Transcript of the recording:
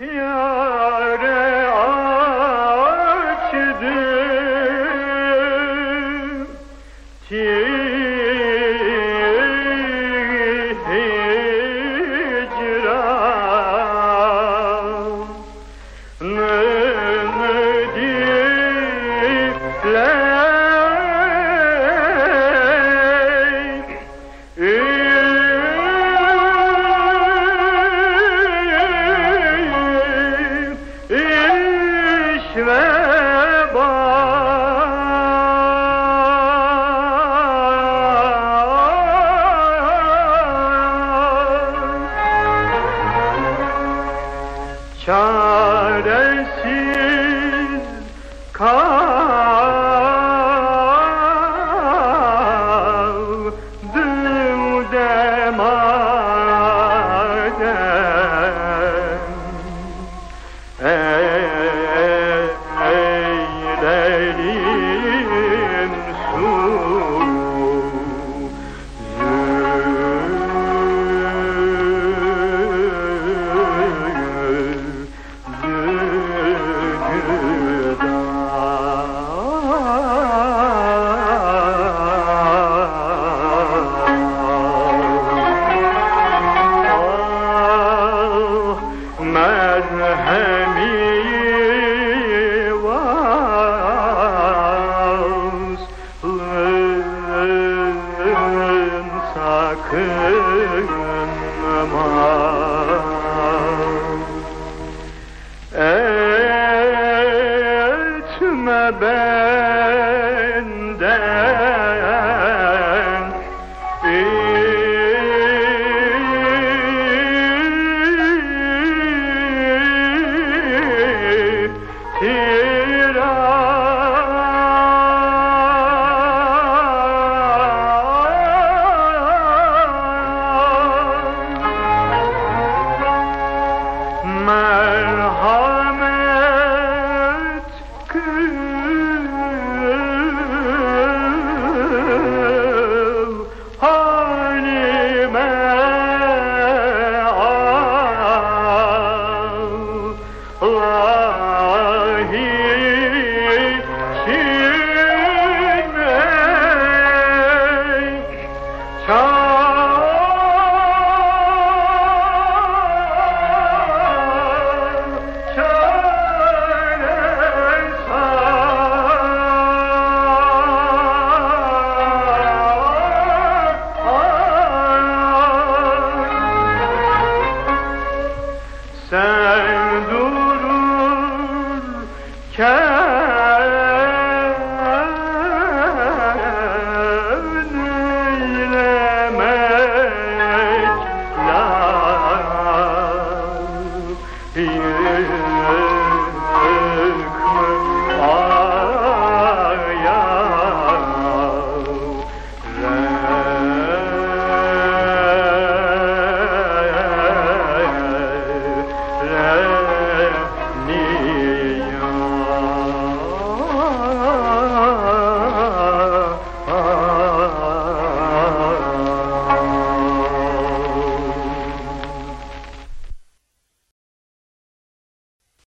Yâre demadem Merhemi